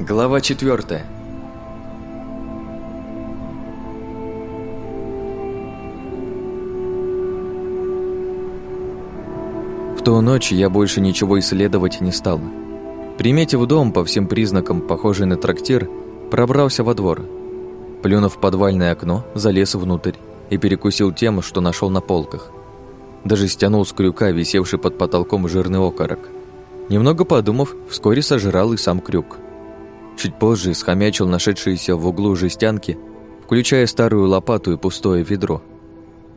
Глава четвертая. В ту ночь я больше ничего исследовать не стал. Приметив дом, по всем признакам похожий на трактир, пробрался во двор. Плюнув в подвальное окно, залез внутрь и перекусил тем, что нашел на полках. Даже стянул с крюка, висевший под потолком жирный окорок. Немного подумав, вскоре сожрал и сам крюк. Чуть позже схомячил нашедшиеся в углу жестянки, включая старую лопату и пустое ведро.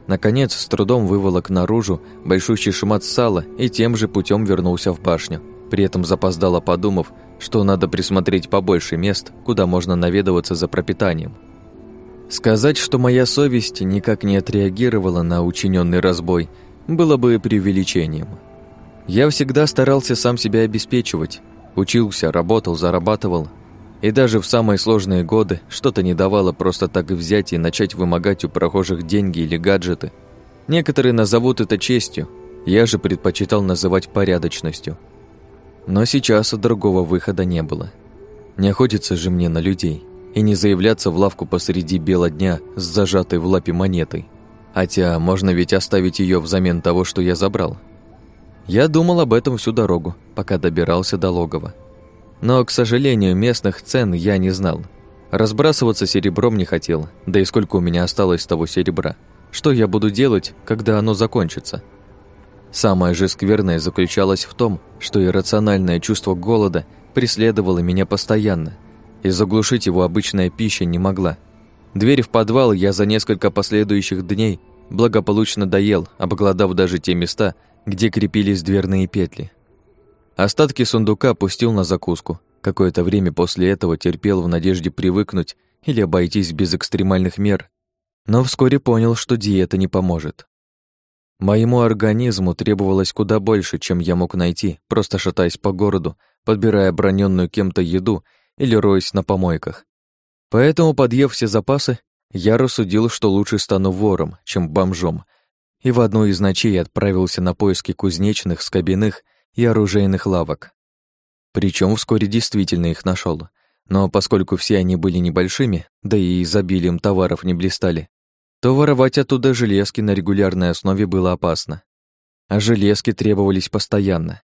Наконец, с трудом выволок наружу большущий шмат сала и тем же путем вернулся в башню, при этом запоздало подумав, что надо присмотреть побольше мест, куда можно наведываться за пропитанием. Сказать, что моя совесть никак не отреагировала на учиненный разбой, было бы преувеличением. Я всегда старался сам себя обеспечивать, учился, работал, зарабатывал, и даже в самые сложные годы что-то не давало просто так взять и начать вымогать у прохожих деньги или гаджеты. Некоторые назовут это честью, я же предпочитал называть порядочностью. Но сейчас другого выхода не было. Не охотиться же мне на людей и не заявляться в лавку посреди бела дня с зажатой в лапе монетой. Хотя можно ведь оставить ее взамен того, что я забрал. Я думал об этом всю дорогу, пока добирался до логова. Но, к сожалению, местных цен я не знал. Разбрасываться серебром не хотел, да и сколько у меня осталось того серебра. Что я буду делать, когда оно закончится? Самое же скверное заключалось в том, что иррациональное чувство голода преследовало меня постоянно, и заглушить его обычная пища не могла. Дверь в подвал я за несколько последующих дней благополучно доел, обглодав даже те места, где крепились дверные петли. Остатки сундука пустил на закуску. Какое-то время после этого терпел в надежде привыкнуть или обойтись без экстремальных мер, но вскоре понял, что диета не поможет. Моему организму требовалось куда больше, чем я мог найти, просто шатаясь по городу, подбирая броненную кем-то еду или роясь на помойках. Поэтому, подъев все запасы, я рассудил, что лучше стану вором, чем бомжом, и в одну из ночей отправился на поиски кузнечных, скобяных и оружейных лавок. Причем вскоре действительно их нашел. Но поскольку все они были небольшими, да и изобилием товаров не блистали, то воровать оттуда железки на регулярной основе было опасно. А железки требовались постоянно.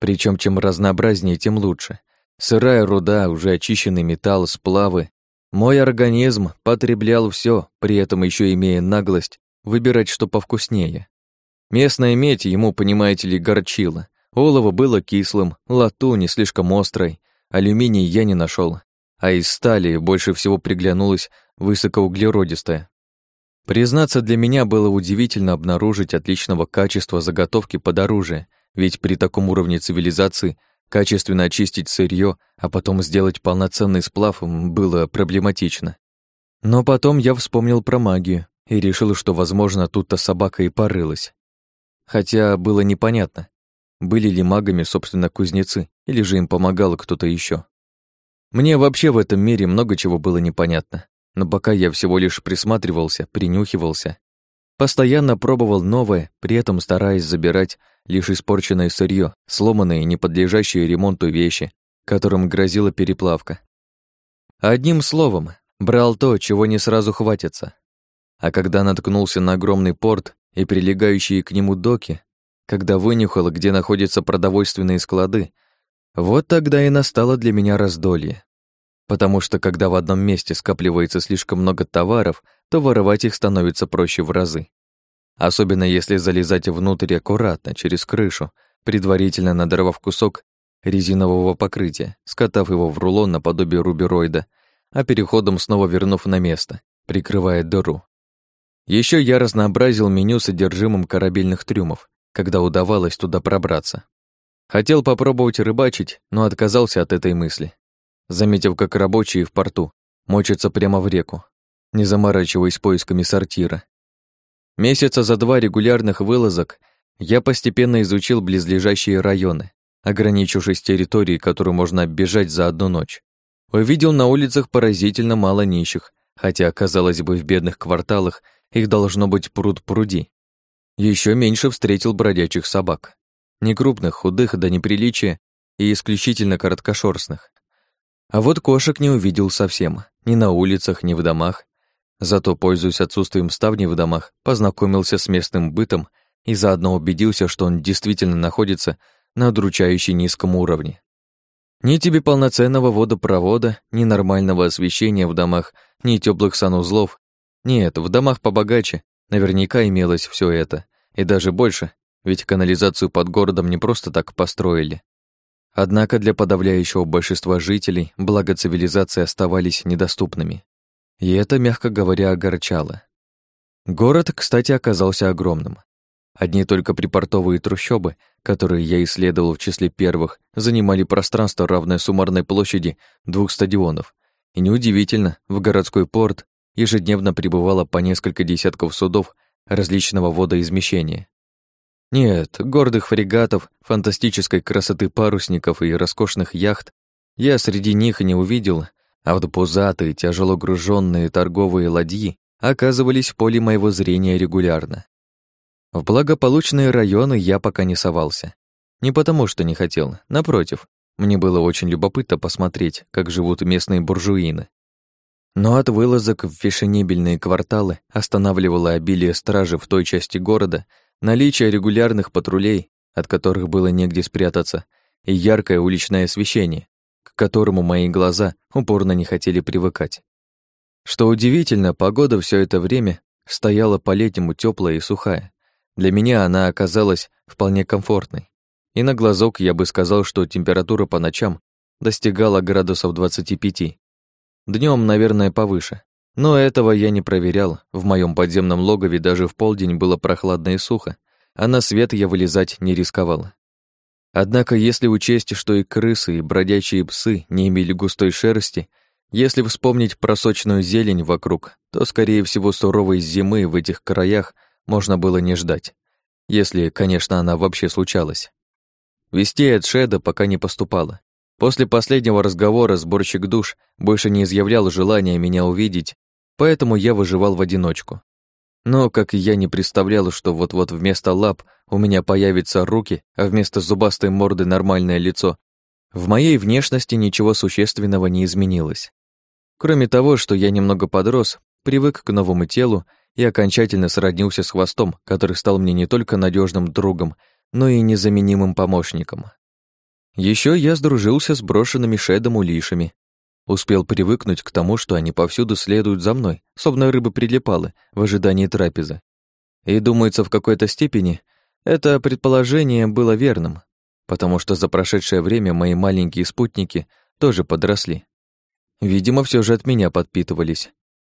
Причем чем разнообразнее, тем лучше. Сырая руда, уже очищенный металл, сплавы. Мой организм потреблял все, при этом еще имея наглость выбирать что повкуснее. Местная медь ему, понимаете ли, горчила, Олово было кислым, латунь не слишком острой, алюминий я не нашел, а из стали больше всего приглянулась высокоуглеродистая. Признаться, для меня было удивительно обнаружить отличного качества заготовки под оружие, ведь при таком уровне цивилизации качественно очистить сырье, а потом сделать полноценный сплав было проблематично. Но потом я вспомнил про магию и решил, что, возможно, тут-то собака и порылась. Хотя было непонятно, были ли магами, собственно, кузнецы, или же им помогал кто-то еще? Мне вообще в этом мире много чего было непонятно, но пока я всего лишь присматривался, принюхивался, постоянно пробовал новое, при этом стараясь забирать лишь испорченное сырье, сломанные, не подлежащие ремонту вещи, которым грозила переплавка. Одним словом, брал то, чего не сразу хватится. А когда наткнулся на огромный порт и прилегающие к нему доки, когда вынюхала, где находятся продовольственные склады, вот тогда и настало для меня раздолье. Потому что когда в одном месте скапливается слишком много товаров, то воровать их становится проще в разы. Особенно если залезать внутрь аккуратно, через крышу, предварительно надорвав кусок резинового покрытия, скатав его в рулон наподобие рубероида, а переходом снова вернув на место, прикрывая дыру. Еще я разнообразил меню содержимым корабельных трюмов, когда удавалось туда пробраться. Хотел попробовать рыбачить, но отказался от этой мысли, заметив, как рабочие в порту мочатся прямо в реку, не заморачиваясь поисками сортира. Месяца за два регулярных вылазок я постепенно изучил близлежащие районы, ограничившись территорией, которую можно оббежать за одну ночь. Увидел на улицах поразительно мало нищих, хотя, казалось бы, в бедных кварталах их должно быть пруд-пруди. Еще меньше встретил бродячих собак. Некрупных, худых до неприличия и исключительно короткошерстных. А вот кошек не увидел совсем, ни на улицах, ни в домах. Зато, пользуясь отсутствием ставней в домах, познакомился с местным бытом и заодно убедился, что он действительно находится на удручающе низком уровне. Ни тебе полноценного водопровода, ни нормального освещения в домах, ни теплых санузлов. Нет, в домах побогаче наверняка имелось все это, и даже больше, ведь канализацию под городом не просто так построили. Однако для подавляющего большинства жителей благо цивилизации оставались недоступными. И это, мягко говоря, огорчало. Город, кстати, оказался огромным. Одни только припортовые трущобы, которые я исследовал в числе первых, занимали пространство, равное суммарной площади двух стадионов. И неудивительно, в городской порт ежедневно прибывало по несколько десятков судов различного водоизмещения. Нет, гордых фрегатов, фантастической красоты парусников и роскошных яхт я среди них не увидел, а вот пузатые, тяжело груженные торговые ладьи оказывались в поле моего зрения регулярно. В благополучные районы я пока не совался. Не потому, что не хотел, напротив, мне было очень любопытно посмотреть, как живут местные буржуины. Но от вылазок в фешенебельные кварталы останавливало обилие стражи в той части города, наличие регулярных патрулей, от которых было негде спрятаться, и яркое уличное освещение, к которому мои глаза упорно не хотели привыкать. Что удивительно, погода все это время стояла по-летнему теплая и сухая. Для меня она оказалась вполне комфортной. И на глазок я бы сказал, что температура по ночам достигала градусов 25. Днем, наверное, повыше. Но этого я не проверял. В моем подземном логове даже в полдень было прохладно и сухо, а на свет я вылезать не рисковал. Однако, если учесть, что и крысы, и бродячие псы не имели густой шерсти, если вспомнить про сочную зелень вокруг, то, скорее всего, суровой зимы в этих краях можно было не ждать. Если, конечно, она вообще случалась. Вестей от Шеда пока не поступало. После последнего разговора сборщик душ больше не изъявлял желания меня увидеть, поэтому я выживал в одиночку. Но, как и я не представлял, что вот-вот вместо лап у меня появятся руки, а вместо зубастой морды нормальное лицо, в моей внешности ничего существенного не изменилось. Кроме того, что я немного подрос, привык к новому телу и окончательно сроднился с хвостом, который стал мне не только надежным другом, но и незаменимым помощником. Еще я сдружился с брошенными шедом улишами. Успел привыкнуть к тому, что они повсюду следуют за мной, словно рыбы прилипалы в ожидании трапезы. И, думается, в какой-то степени это предположение было верным, потому что за прошедшее время мои маленькие спутники тоже подросли. Видимо, все же от меня подпитывались,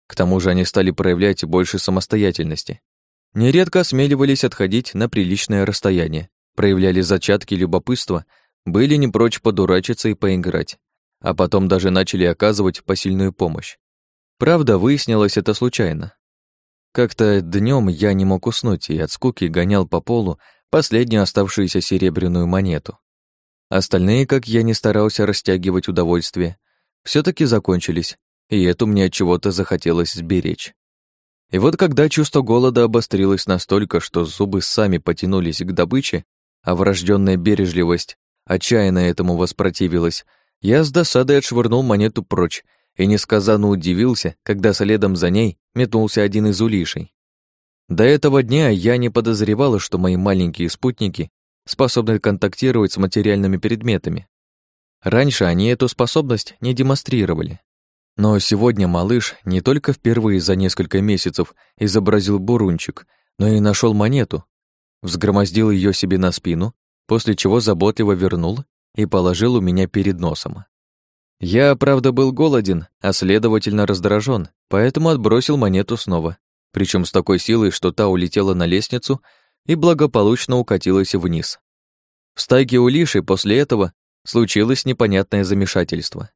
к тому же они стали проявлять больше самостоятельности. Нередко осмеливались отходить на приличное расстояние, проявляли зачатки любопытства, были не прочь подурачиться и поиграть, а потом даже начали оказывать посильную помощь. Правда, выяснилось это случайно. Как-то днем я не мог уснуть и от скуки гонял по полу последнюю оставшуюся серебряную монету. Остальные, как я не старался растягивать удовольствие, все таки закончились, и эту мне от чего-то захотелось сберечь. И вот когда чувство голода обострилось настолько, что зубы сами потянулись к добыче, а врожденная бережливость отчаянно этому воспротивилась, я с досадой отшвырнул монету прочь и несказанно удивился, когда следом за ней метнулся один из улишей. До этого дня я не подозревала, что мои маленькие спутники способны контактировать с материальными предметами. Раньше они эту способность не демонстрировали. Но сегодня малыш не только впервые за несколько месяцев изобразил бурунчик, но и нашел монету, взгромоздил ее себе на спину, после чего заботливо вернул и положил у меня перед носом. Я, правда, был голоден, а следовательно раздражен, поэтому отбросил монету снова, причем с такой силой, что та улетела на лестницу и благополучно укатилась вниз. В стайке улиши после этого случилось непонятное замешательство.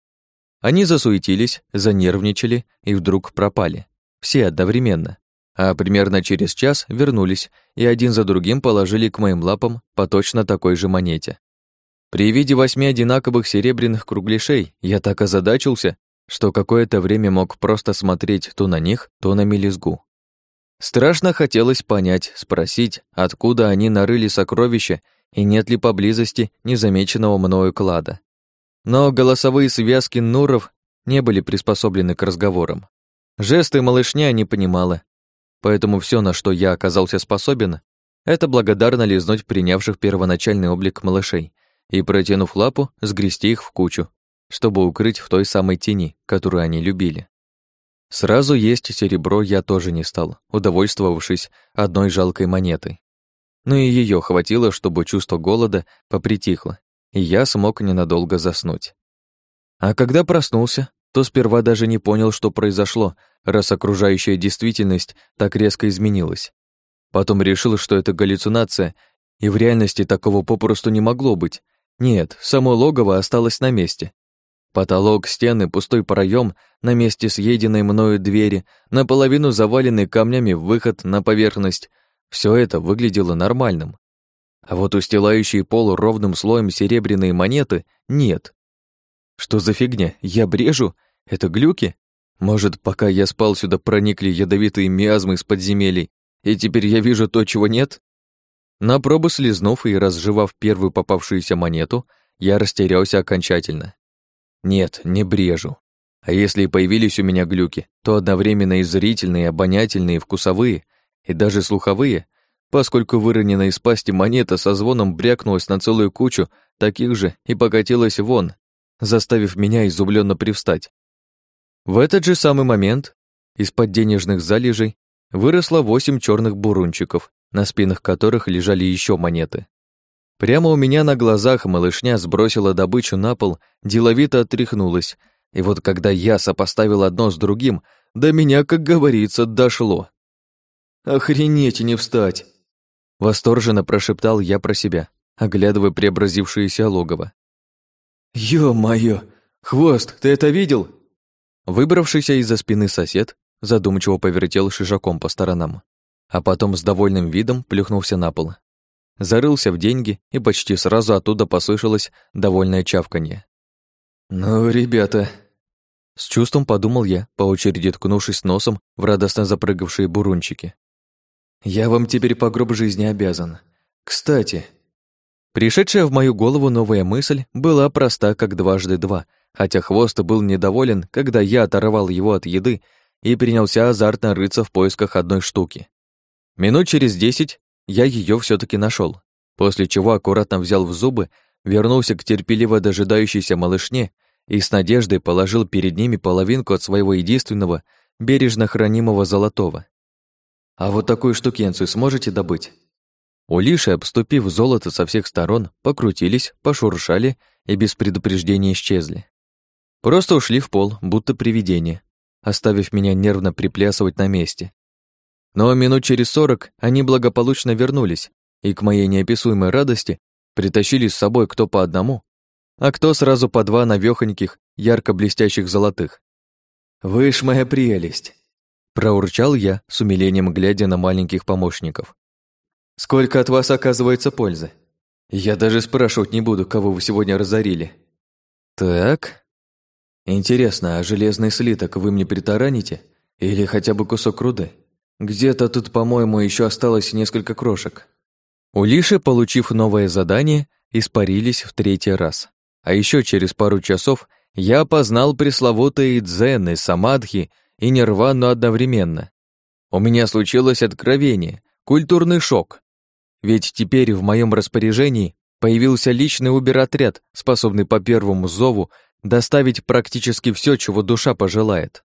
Они засуетились, занервничали и вдруг пропали. Все одновременно. А примерно через час вернулись и один за другим положили к моим лапам по точно такой же монете. При виде восьми одинаковых серебряных кругляшей я так озадачился, что какое-то время мог просто смотреть то на них, то на мелизгу. Страшно хотелось понять, спросить, откуда они нарыли сокровища и нет ли поблизости незамеченного мною клада. Но голосовые связки Нуров не были приспособлены к разговорам. Жесты малышня не понимала, поэтому все, на что я оказался способен, это благодарно лизнуть принявших первоначальный облик малышей и, протянув лапу, сгрести их в кучу, чтобы укрыть в той самой тени, которую они любили. Сразу есть серебро я тоже не стал, удовольствовавшись одной жалкой монетой. Но и ее хватило, чтобы чувство голода попритихло, и я смог ненадолго заснуть. А когда проснулся, то сперва даже не понял, что произошло, раз окружающая действительность так резко изменилась. Потом решил, что это галлюцинация, и в реальности такого попросту не могло быть. Нет, само логово осталось на месте, Потолок, стены, пустой проем на месте съеденной мною двери, наполовину заваленный камнями выход на поверхность. Все это выглядело нормальным. А вот устилающие пол ровным слоем серебряные монеты нет. Что за фигня? Я брежу? Это глюки? Может, пока я спал, сюда проникли ядовитые миазмы из подземелий, и теперь я вижу то, чего нет? На пробу слезнув и разжевав первую попавшуюся монету, я растерялся окончательно. Нет, не брежу. А если и появились у меня глюки, то одновременно и зрительные, и обонятельные, и вкусовые, и даже слуховые, поскольку выроненная из пасти монета со звоном брякнулась на целую кучу таких же и покатилась вон, заставив меня изумленно привстать. В этот же самый момент из-под денежных залежей выросло восемь черных бурунчиков, на спинах которых лежали еще монеты. Прямо у меня на глазах малышня сбросила добычу на пол, деловито отряхнулась, и вот когда я сопоставил одно с другим, до меня, как говорится, дошло. «Охренеть и не встать!» Восторженно прошептал я про себя, оглядывая преобразившееся логово. «Ё-моё! Хвост, ты это видел?» Выбравшийся из-за спины сосед задумчиво повертел шишаком по сторонам, а потом с довольным видом плюхнулся на пол зарылся в деньги, и почти сразу оттуда послышалось довольное чавканье. «Ну, ребята...» С чувством подумал я, по очереди ткнувшись носом в радостно запрыгавшие бурунчики. «Я вам теперь по гроб жизни обязан. Кстати...» Пришедшая в мою голову новая мысль была проста, как дважды два, хотя хвост был недоволен, когда я оторвал его от еды и принялся азартно рыться в поисках одной штуки. Минут через десять я ее все таки нашел, после чего аккуратно взял в зубы, вернулся к терпеливо дожидающейся малышне и с надеждой положил перед ними половинку от своего единственного, бережно хранимого золотого. «А вот такую штукенцию сможете добыть?» Улиши, обступив золото со всех сторон, покрутились, пошуршали и без предупреждения исчезли. Просто ушли в пол, будто привидение, оставив меня нервно приплясывать на месте. Но минут через сорок они благополучно вернулись и, к моей неописуемой радости, притащили с собой кто по одному, а кто сразу по два навёхоньких, ярко-блестящих золотых. «Вы ж моя прелесть!» Проурчал я, с умилением глядя на маленьких помощников. «Сколько от вас оказывается пользы? Я даже спрашивать не буду, кого вы сегодня разорили». «Так...» «Интересно, а железный слиток вы мне притараните? Или хотя бы кусок руды?» Где-то тут, по-моему, еще осталось несколько крошек. Улиши, получив новое задание, испарились в третий раз. А еще через пару часов я опознал пресловутые дзены, самадхи и нирвану одновременно. У меня случилось откровение, культурный шок. Ведь теперь в моем распоряжении появился личный убер-отряд, способный по первому зову доставить практически все, чего душа пожелает.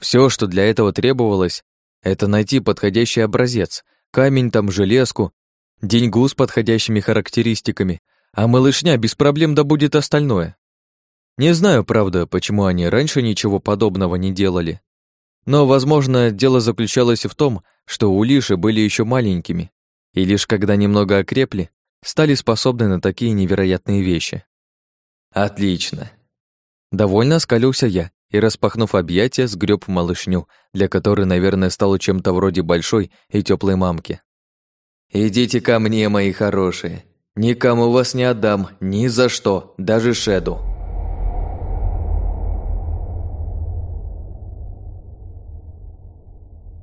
Все, что для этого требовалось, это найти подходящий образец, камень там, железку, деньгу с подходящими характеристиками, а малышня без проблем добудет остальное. Не знаю, правда, почему они раньше ничего подобного не делали. Но, возможно, дело заключалось в том, что улиши были еще маленькими, и лишь когда немного окрепли, стали способны на такие невероятные вещи. Отлично. Довольно оскалился я и, распахнув объятия, сгреб малышню, для которой, наверное, стало чем-то вроде большой и теплой мамки. «Идите ко мне, мои хорошие. Никому вас не отдам, ни за что, даже Шеду».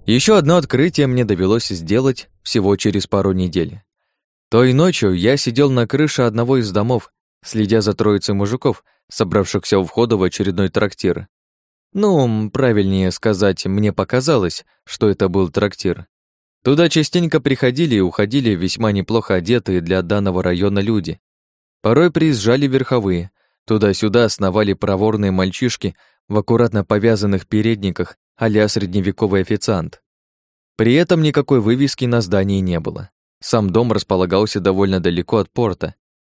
Еще одно открытие мне довелось сделать всего через пару недель. Той ночью я сидел на крыше одного из домов следя за троицей мужиков, собравшихся у входа в очередной трактир. Ну, правильнее сказать, мне показалось, что это был трактир. Туда частенько приходили и уходили весьма неплохо одетые для данного района люди. Порой приезжали верховые, туда-сюда сновали проворные мальчишки в аккуратно повязанных передниках а средневековый официант. При этом никакой вывески на здании не было. Сам дом располагался довольно далеко от порта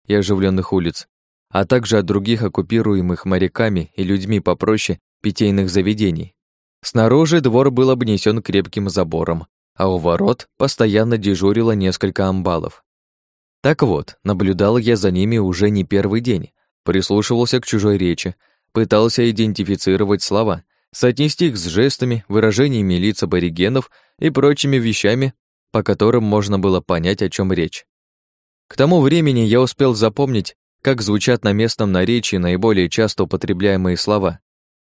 и оживленных улиц, а также от других оккупируемых моряками и людьми попроще питейных заведений. Снаружи двор был обнесен крепким забором, а у ворот постоянно дежурило несколько амбалов. Так вот, наблюдал я за ними уже не первый день, прислушивался к чужой речи, пытался идентифицировать слова, соотнести их с жестами, выражениями лиц аборигенов и прочими вещами, по которым можно было понять, о чем речь. К тому времени я успел запомнить, как звучат на местном наречии наиболее часто употребляемые слова,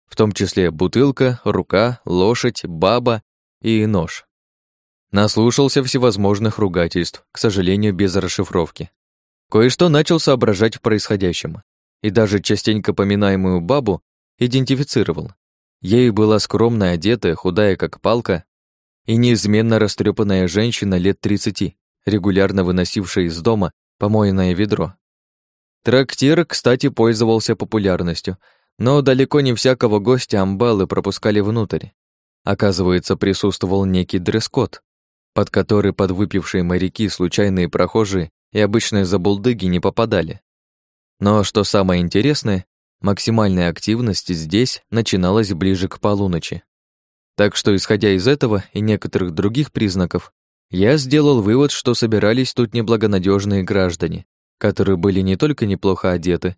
в том числе бутылка, рука, лошадь, баба и нож. Наслушался всевозможных ругательств, к сожалению, без расшифровки. Кое-что начал соображать в происходящем, и даже частенько поминаемую бабу идентифицировал. Ей была скромно одетая, худая как палка, и неизменно растрепанная женщина лет тридцати, регулярно выносившая из дома помойное ведро. Трактир, кстати, пользовался популярностью, но далеко не всякого гостя амбалы пропускали внутрь. Оказывается, присутствовал некий дресс-код, под который подвыпившие моряки, случайные прохожие и обычные забулдыги не попадали. Но что самое интересное, максимальная активность здесь начиналась ближе к полуночи. Так что, исходя из этого и некоторых других признаков, я сделал вывод, что собирались тут неблагонадежные граждане, которые были не только неплохо одеты,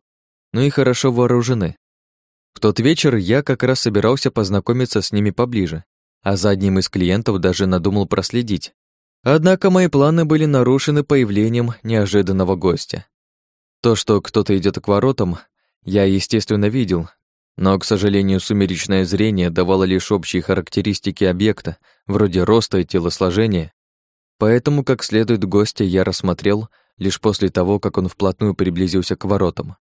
но и хорошо вооружены. В тот вечер я как раз собирался познакомиться с ними поближе, а за одним из клиентов даже надумал проследить. Однако мои планы были нарушены появлением неожиданного гостя. То, что кто-то идет к воротам, я, естественно, видел, но, к сожалению, сумеречное зрение давало лишь общие характеристики объекта, вроде роста и телосложения, поэтому как следует гостя я рассмотрел лишь после того, как он вплотную приблизился к воротам.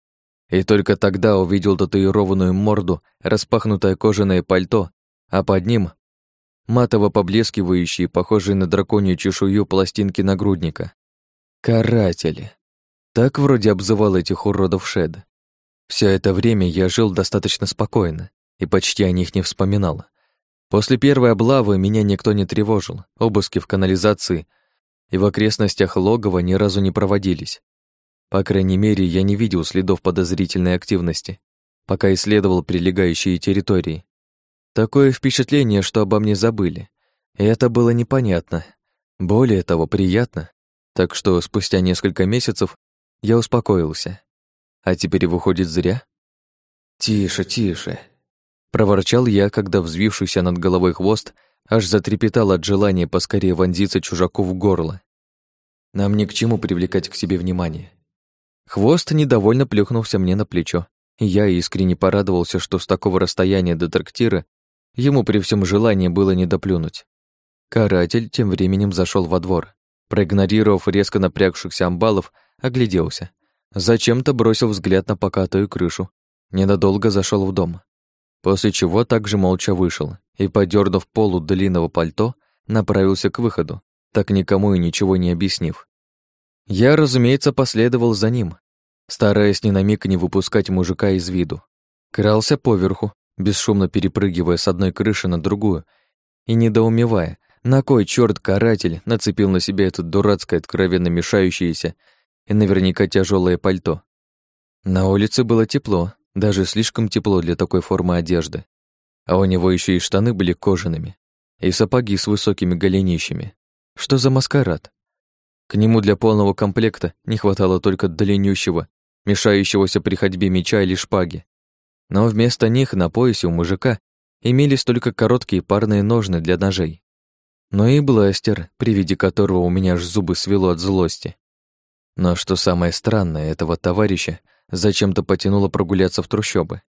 И только тогда увидел татуированную морду, распахнутое кожаное пальто, а под ним матово поблескивающие, похожие на драконью чешую пластинки нагрудника. Каратели. Так вроде обзывал этих уродов Шед. Все это время я жил достаточно спокойно и почти о них не вспоминал. После первой облавы меня никто не тревожил, обыски в канализации и в окрестностях логова ни разу не проводились. По крайней мере, я не видел следов подозрительной активности, пока исследовал прилегающие территории. Такое впечатление, что обо мне забыли. И это было непонятно. Более того, приятно. Так что спустя несколько месяцев я успокоился. А теперь выходит зря? «Тише, тише», — проворчал я, когда взвившийся над головой хвост аж затрепетал от желания поскорее вонзиться чужаку в горло. «Нам ни к чему привлекать к себе внимание». Хвост недовольно плюхнулся мне на плечо, и я искренне порадовался, что с такого расстояния до трактира ему при всем желании было не доплюнуть. Каратель тем временем зашел во двор. Проигнорировав резко напрягшихся амбалов, огляделся. Зачем-то бросил взгляд на покатую крышу, ненадолго зашел в дом, после чего также молча вышел и, подернув полу длинного пальто, направился к выходу, так никому и ничего не объяснив. Я, разумеется, последовал за ним, стараясь ни на миг не выпускать мужика из виду. Крался поверху, бесшумно перепрыгивая с одной крыши на другую и недоумевая, на кой черт каратель нацепил на себя это дурацкое, откровенно мешающееся и наверняка тяжелое пальто. На улице было тепло, даже слишком тепло для такой формы одежды. А у него еще и штаны были кожаными, и сапоги с высокими голенищами. Что за маскарад? К нему для полного комплекта не хватало только длиннющего, мешающегося при ходьбе меча или шпаги. Но вместо них на поясе у мужика имелись только короткие парные ножны для ножей. Но и бластер, при виде которого у меня аж зубы свело от злости. Но что самое странное, этого товарища зачем-то потянуло прогуляться в трущобы.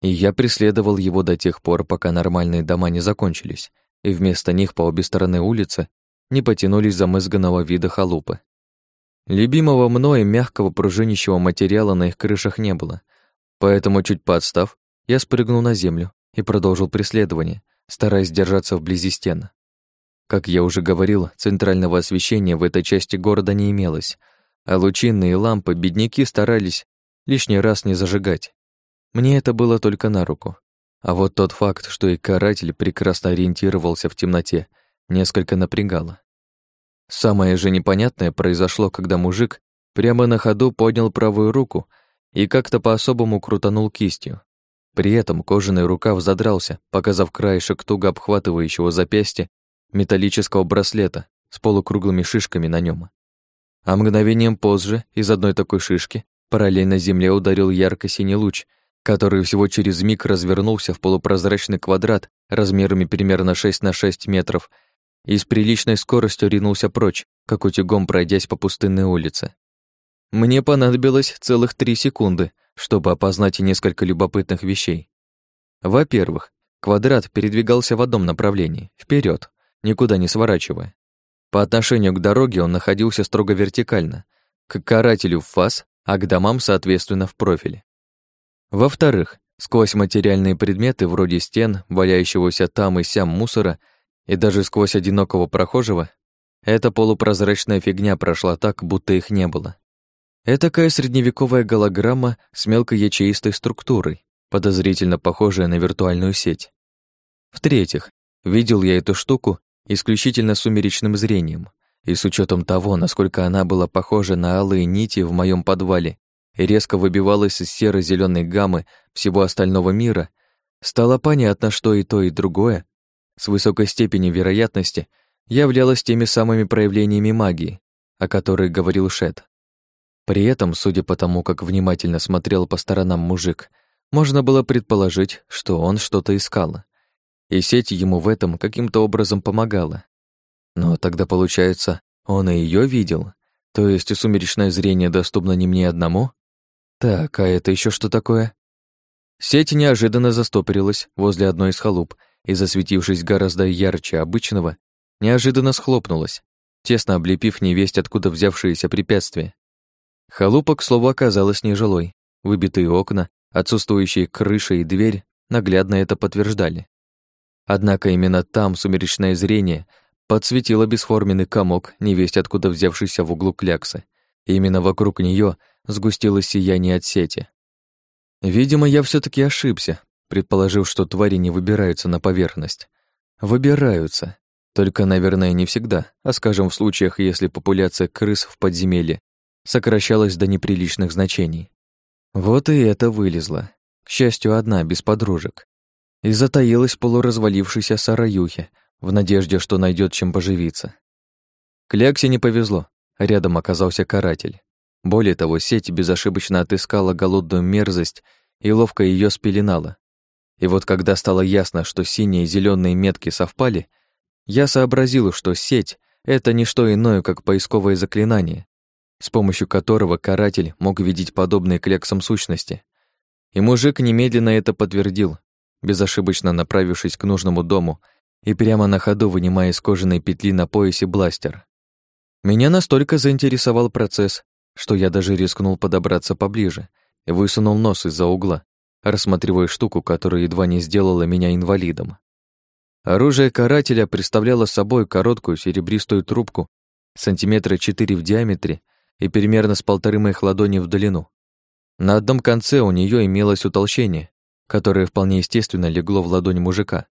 И я преследовал его до тех пор, пока нормальные дома не закончились, и вместо них по обе стороны улицы не потянулись замызганного вида халупы. Любимого мной мягкого пружинищего материала на их крышах не было, поэтому, чуть подстав, я спрыгнул на землю и продолжил преследование, стараясь держаться вблизи стен. Как я уже говорил, центрального освещения в этой части города не имелось, а лучинные лампы бедняки старались лишний раз не зажигать. Мне это было только на руку. А вот тот факт, что и каратель прекрасно ориентировался в темноте, несколько напрягало. Самое же непонятное произошло, когда мужик прямо на ходу поднял правую руку и как-то по-особому крутанул кистью. При этом кожаный рукав задрался, показав краешек туго обхватывающего запястья металлического браслета с полукруглыми шишками на нем. А мгновением позже из одной такой шишки параллельно земле ударил ярко-синий луч, который всего через миг развернулся в полупрозрачный квадрат размерами примерно 6 на 6 метров и с приличной скоростью ринулся прочь, как утюгом пройдясь по пустынной улице. Мне понадобилось целых три секунды, чтобы опознать несколько любопытных вещей. Во-первых, квадрат передвигался в одном направлении, вперед, никуда не сворачивая. По отношению к дороге он находился строго вертикально, к карателю в фас, а к домам, соответственно, в профиле. Во-вторых, сквозь материальные предметы вроде стен, валяющегося там и сям мусора, и даже сквозь одинокого прохожего, эта полупрозрачная фигня прошла так, будто их не было. Этакая средневековая голограмма с мелкой ячеистой структурой, подозрительно похожая на виртуальную сеть. В-третьих, видел я эту штуку исключительно сумеречным зрением, и с учетом того, насколько она была похожа на алые нити в моем подвале и резко выбивалась из серо зеленой гаммы всего остального мира, стало понятно, что и то, и другое с высокой степенью вероятности являлось теми самыми проявлениями магии, о которых говорил Шет. При этом, судя по тому, как внимательно смотрел по сторонам мужик, можно было предположить, что он что-то искал, и сеть ему в этом каким-то образом помогала. Но тогда, получается, он и ее видел, то есть сумеречное зрение доступно не мне одному? Так, а это еще что такое? Сеть неожиданно застопорилась возле одной из халуп и, засветившись гораздо ярче обычного, неожиданно схлопнулась, тесно облепив невесть откуда взявшиеся препятствия. Халупа, к слову, оказалась нежилой. Выбитые окна, отсутствующие крыша и дверь наглядно это подтверждали. Однако именно там сумеречное зрение подсветило бесформенный комок, невесть откуда взявшийся в углу кляксы. И именно вокруг нее сгустилось сияние от сети. Видимо, я все таки ошибся, предположив, что твари не выбираются на поверхность. Выбираются. Только, наверное, не всегда, а, скажем, в случаях, если популяция крыс в подземелье сокращалась до неприличных значений. Вот и это вылезло. К счастью, одна, без подружек и затаилась полуразвалившейся сараюхе, в надежде, что найдет чем поживиться. Кляксе не повезло, рядом оказался каратель. Более того, сеть безошибочно отыскала голодную мерзость и ловко ее спеленала. И вот когда стало ясно, что синие и зеленые метки совпали, я сообразил, что сеть — это не что иное, как поисковое заклинание, с помощью которого каратель мог видеть подобные кляксам сущности. И мужик немедленно это подтвердил, безошибочно направившись к нужному дому и прямо на ходу вынимая из кожаной петли на поясе бластер. Меня настолько заинтересовал процесс, что я даже рискнул подобраться поближе и высунул нос из-за угла, рассматривая штуку, которая едва не сделала меня инвалидом. Оружие карателя представляло собой короткую серебристую трубку сантиметра четыре в диаметре и примерно с полторы моих ладони в длину. На одном конце у нее имелось утолщение, которое вполне естественно легло в ладонь мужика.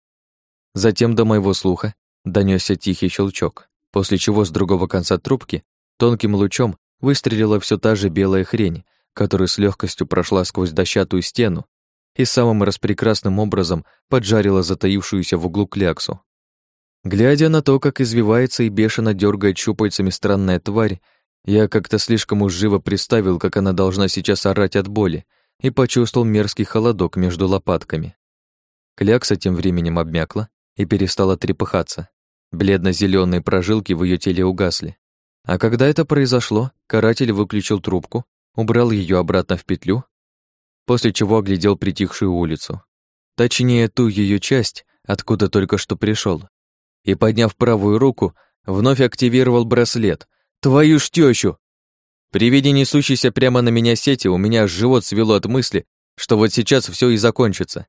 Затем до моего слуха донесся тихий щелчок, после чего с другого конца трубки тонким лучом выстрелила все та же белая хрень, которая с легкостью прошла сквозь дощатую стену и самым распрекрасным образом поджарила затаившуюся в углу кляксу. Глядя на то, как извивается и бешено дергает щупальцами странная тварь, я как-то слишком уж живо представил, как она должна сейчас орать от боли, и почувствовал мерзкий холодок между лопатками. Клякса тем временем обмякла и перестала трепыхаться. бледно зеленые прожилки в ее теле угасли. А когда это произошло, каратель выключил трубку, убрал ее обратно в петлю, после чего оглядел притихшую улицу. Точнее, ту ее часть, откуда только что пришел, и, подняв правую руку, вновь активировал браслет. «Твою ж тёщу!» При виде несущейся прямо на меня сети у меня живот свело от мысли, что вот сейчас все и закончится.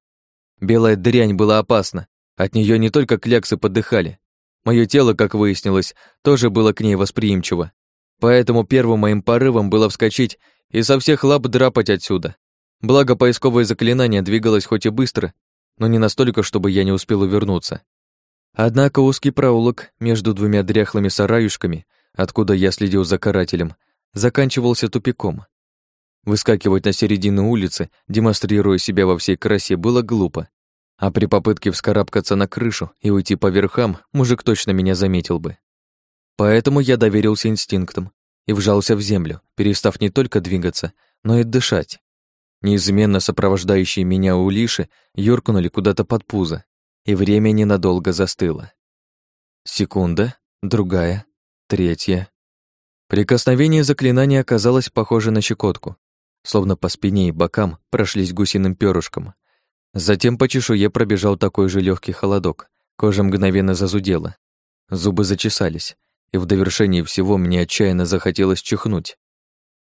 Белая дрянь была опасна, от нее не только кляксы подыхали. Мое тело, как выяснилось, тоже было к ней восприимчиво. Поэтому первым моим порывом было вскочить и со всех лап драпать отсюда. Благо, поисковое заклинание двигалось хоть и быстро, но не настолько, чтобы я не успел увернуться. Однако узкий проулок между двумя дряхлыми сараюшками, откуда я следил за карателем, заканчивался тупиком. Выскакивать на середину улицы, демонстрируя себя во всей красе, было глупо. А при попытке вскарабкаться на крышу и уйти по верхам, мужик точно меня заметил бы. Поэтому я доверился инстинктам и вжался в землю, перестав не только двигаться, но и дышать. Неизменно сопровождающие меня улиши юркнули куда-то под пузо, и время ненадолго застыло. Секунда, другая, третья. Прикосновение заклинания оказалось похоже на щекотку, словно по спине и бокам прошлись гусиным перышком. Затем по чешуе пробежал такой же легкий холодок, кожа мгновенно зазудела, зубы зачесались, и в довершении всего мне отчаянно захотелось чихнуть.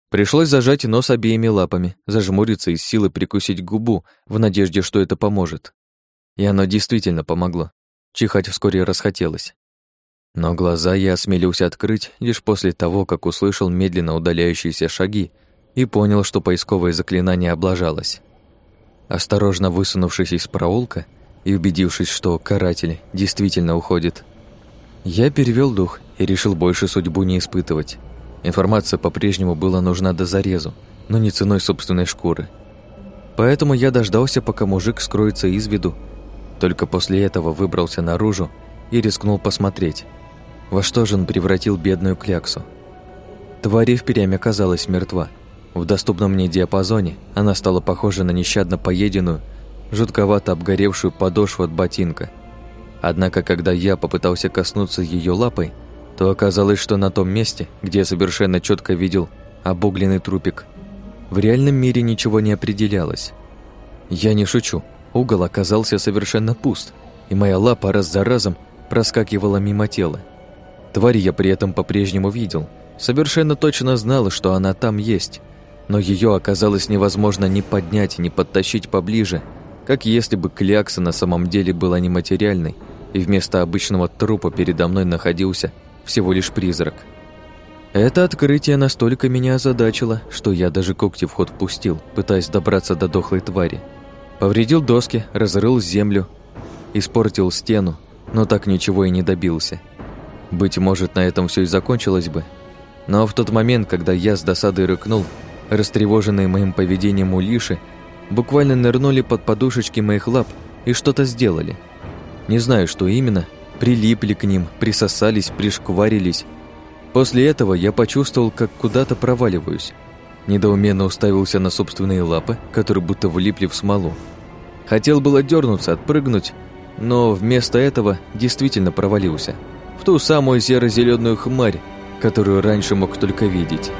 Пришлось зажать нос обеими лапами, зажмуриться и с силы прикусить губу в надежде, что это поможет. И оно действительно помогло. Чихать вскоре расхотелось. Но глаза я осмелился открыть лишь после того, как услышал медленно удаляющиеся шаги и понял, что поисковое заклинание облажалось. Осторожно высунувшись из проулка и убедившись, что каратель действительно уходит, я перевел дух и решил больше судьбу не испытывать. Информация по-прежнему была нужна до зарезу, но не ценой собственной шкуры. Поэтому я дождался, пока мужик скроется из виду. Только после этого выбрался наружу и рискнул посмотреть, во что же он превратил бедную кляксу. Тварь впрямь оказалась мертва. В доступном мне диапазоне она стала похожа на нещадно поеденную, жутковато обгоревшую подошву от ботинка. Однако, когда я попытался коснуться ее лапой, то оказалось, что на том месте, где я совершенно четко видел обугленный трупик, в реальном мире ничего не определялось. Я не шучу, угол оказался совершенно пуст, и моя лапа раз за разом проскакивала мимо тела. Тварь я при этом по-прежнему видел, совершенно точно знал, что она там есть, но ее оказалось невозможно ни поднять, ни подтащить поближе, как если бы клякса на самом деле была нематериальной, и вместо обычного трупа передо мной находился всего лишь призрак. Это открытие настолько меня озадачило, что я даже когти в ход пустил, пытаясь добраться до дохлой твари. Повредил доски, разрыл землю, испортил стену, но так ничего и не добился. Быть может, на этом все и закончилось бы. Но в тот момент, когда я с досадой рыкнул, растревоженные моим поведением улиши буквально нырнули под подушечки моих лап и что-то сделали. Не знаю, что именно, прилипли к ним, присосались, пришкварились. После этого я почувствовал, как куда-то проваливаюсь. Недоуменно уставился на собственные лапы, которые будто влипли в смолу. Хотел было дернуться, отпрыгнуть, но вместо этого действительно провалился. Ту самую серо-зеленую хмарь, которую раньше мог только видеть.